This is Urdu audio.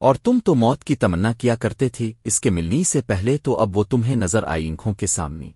اور تم تو موت کی تمنا کیا کرتے تھے، اس کے ملنی سے پہلے تو اب وہ تمہیں نظر آئی آنکھوں کے سامنے۔